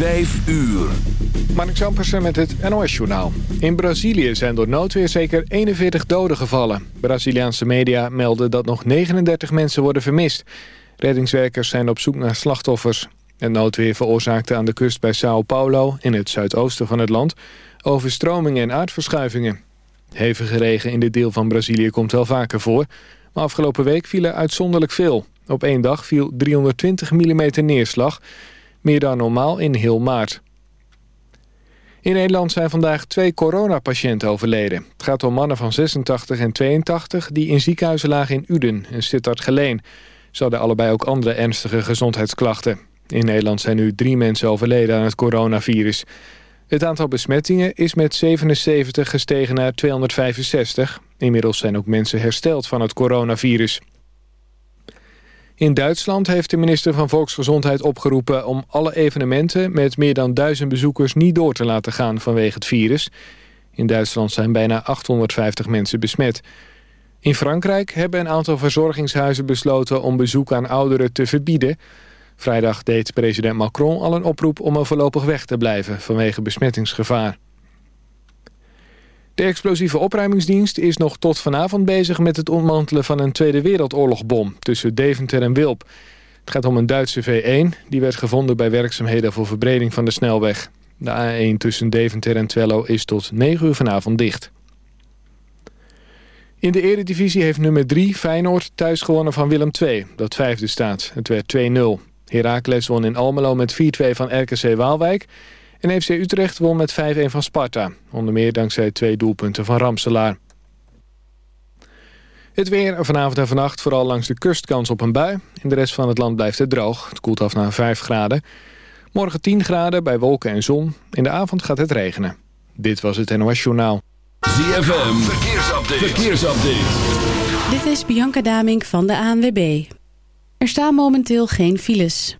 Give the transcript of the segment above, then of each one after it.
Vijf uur. Mark Zampersen met het NOS-journaal. In Brazilië zijn door noodweer zeker 41 doden gevallen. Braziliaanse media melden dat nog 39 mensen worden vermist. Reddingswerkers zijn op zoek naar slachtoffers. Het noodweer veroorzaakte aan de kust bij Sao Paulo... in het zuidoosten van het land... overstromingen en aardverschuivingen. Hevige regen in dit deel van Brazilië komt wel vaker voor... maar afgelopen week viel er uitzonderlijk veel. Op één dag viel 320 mm neerslag... meer dan normaal in heel maart. In Nederland zijn vandaag twee coronapatiënten overleden. Het gaat om mannen van 86 en 82 die in ziekenhuizen lagen in Uden en Sittard-Geleen. Ze hadden allebei ook andere ernstige gezondheidsklachten. In Nederland zijn nu drie mensen overleden aan het coronavirus. Het aantal besmettingen is met 77 gestegen naar 265. Inmiddels zijn ook mensen hersteld van het coronavirus. In Duitsland heeft de minister van Volksgezondheid opgeroepen... om alle evenementen met meer dan duizend bezoekers niet door te laten gaan vanwege het virus. In Duitsland zijn bijna 850 mensen besmet. In Frankrijk hebben een aantal verzorgingshuizen besloten... om bezoek aan ouderen te verbieden. Vrijdag deed president Macron al een oproep om er voorlopig weg te blijven... vanwege besmettingsgevaar. De explosieve opruimingsdienst is nog tot vanavond bezig met het ontmantelen van een Tweede Wereldoorlogbom tussen Deventer en Wilp. Het gaat om een Duitse V1, die werd gevonden bij werkzaamheden voor verbreding van de snelweg. De A1 tussen Deventer en Twello is tot 9 uur vanavond dicht. In de eredivisie heeft nummer 3 Feyenoord thuis gewonnen van Willem II, dat vijfde staat. Het werd 2-0. Heracles won in Almelo met 4-2 van RKC Waalwijk... En FC Utrecht won met 5-1 van Sparta. Onder meer dankzij twee doelpunten van Ramselaar. Het weer vanavond en vannacht vooral langs de kust kans op een bui. In de rest van het land blijft het droog. Het koelt af naar 5 graden. Morgen 10 graden bij wolken en zon. In de avond gaat het regenen. Dit was het NOS Journaal. ZFM, verkeersupdate. verkeersupdate. Dit is Bianca Damink van de ANWB. Er staan momenteel geen files.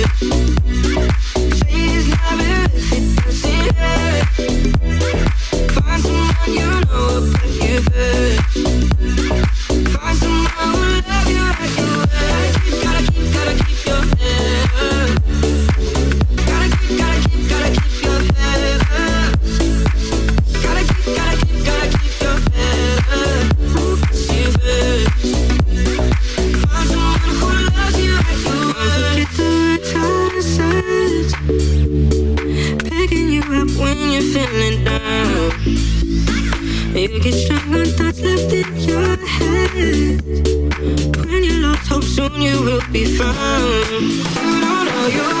thank you biggest shotgun thoughts left in your head. When you lost hope soon you will be found. You don't know you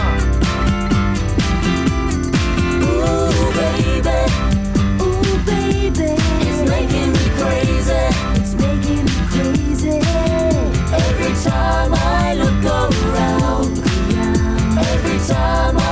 Every time I look around. Every time I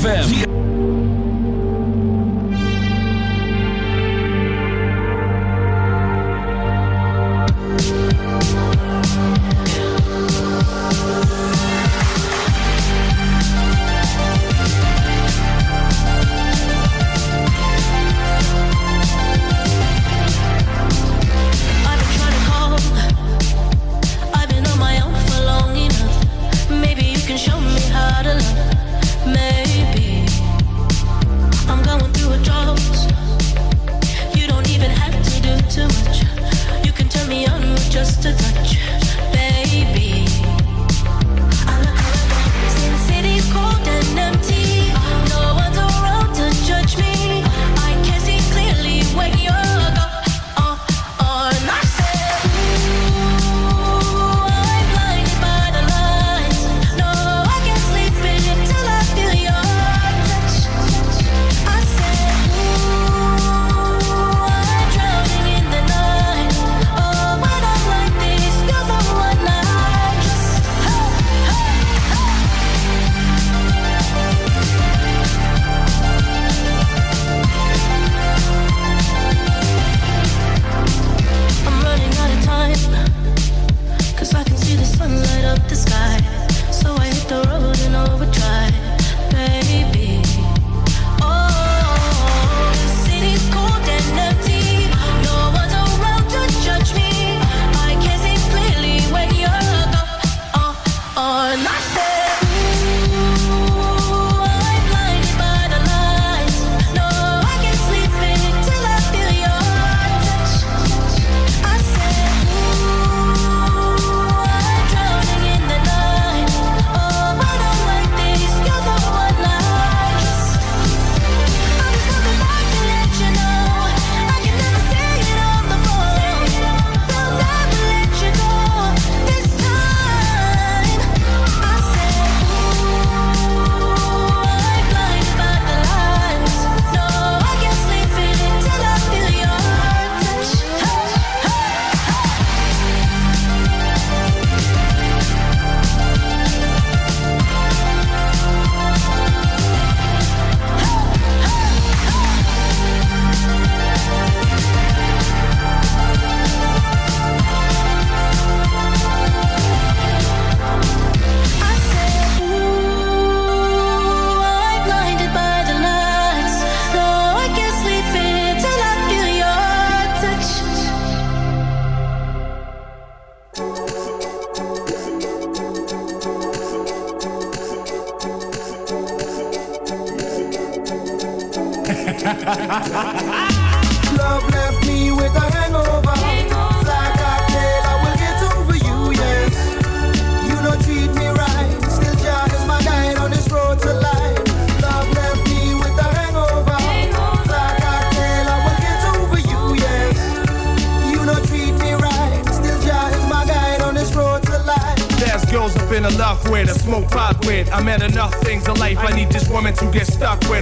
ZFM.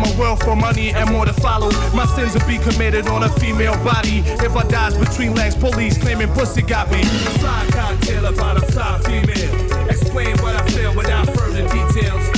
my wealth for money and more to follow. My sins will be committed on a female body. If I dies between legs, police claiming pussy got me. Side cocktail about a side female. Explain what I feel without further details.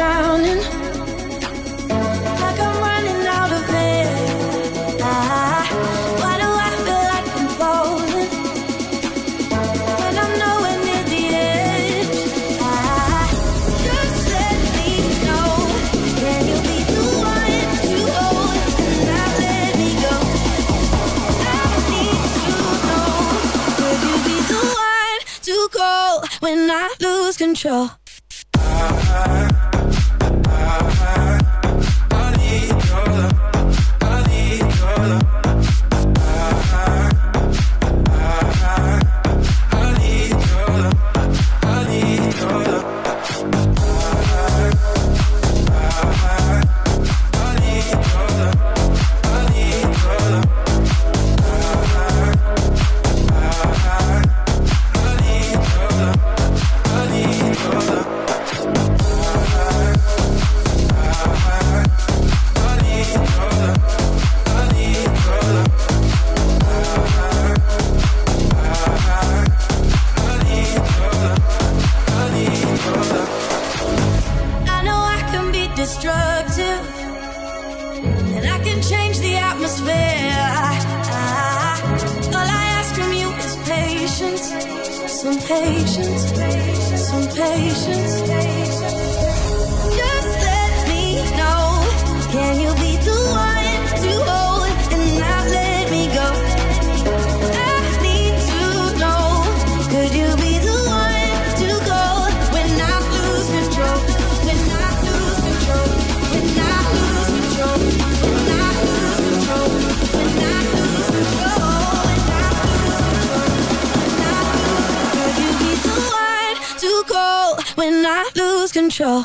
Drowning? Like I'm running out of air. Ah, why do I feel like I'm falling? When I'm nowhere near the edge. Ah, just let me know. Can you be the one to hold and not let me go? I need to know. Could you be the one to go when I lose control? Control?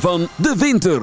Van de winter.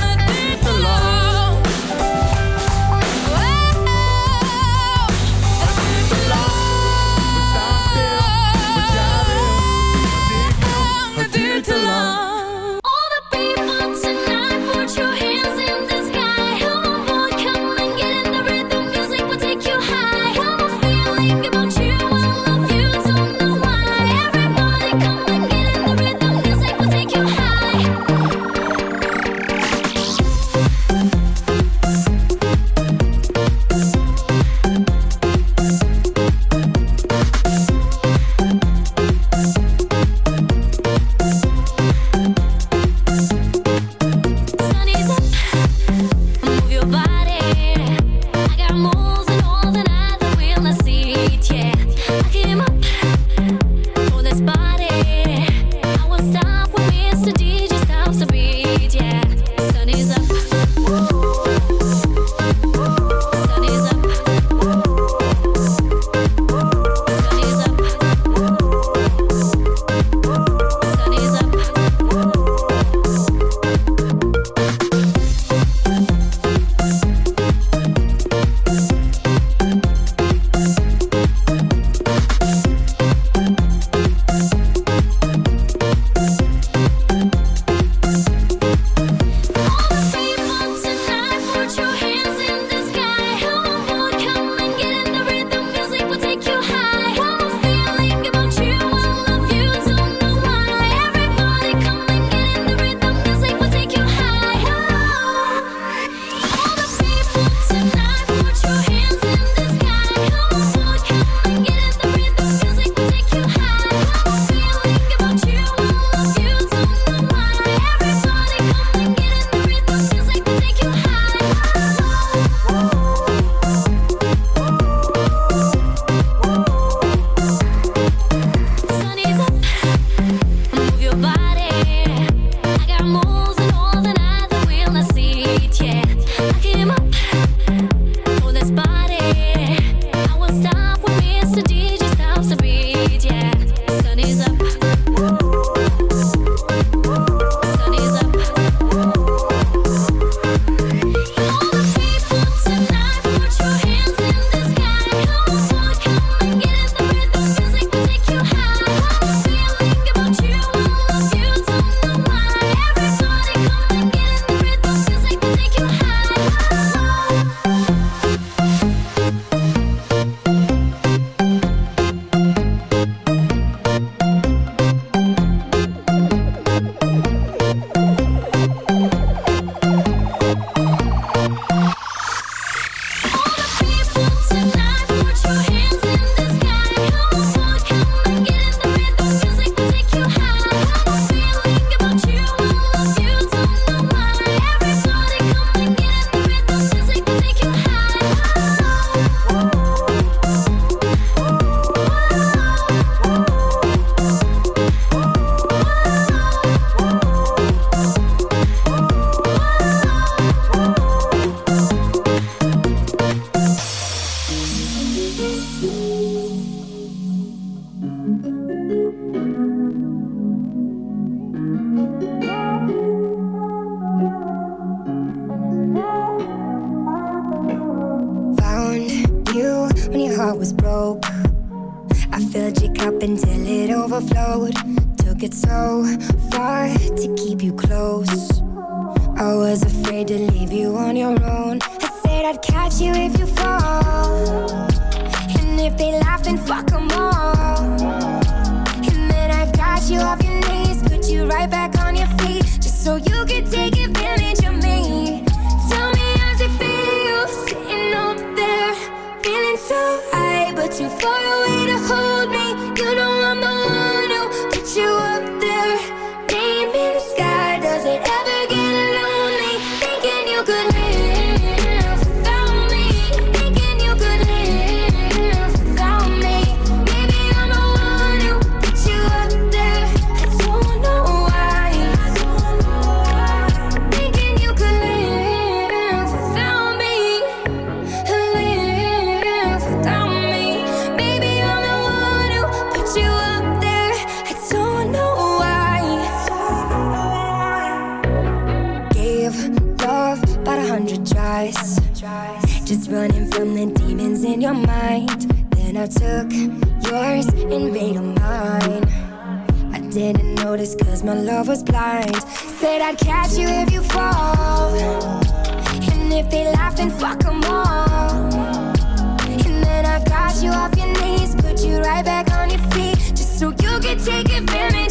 yeah. and fuck them up. my love was blind. Said I'd catch you if you fall. And if they laugh, then fuck them all. And then I got you off your knees, put you right back on your feet, just so you could take advantage.